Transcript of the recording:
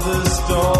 the storm.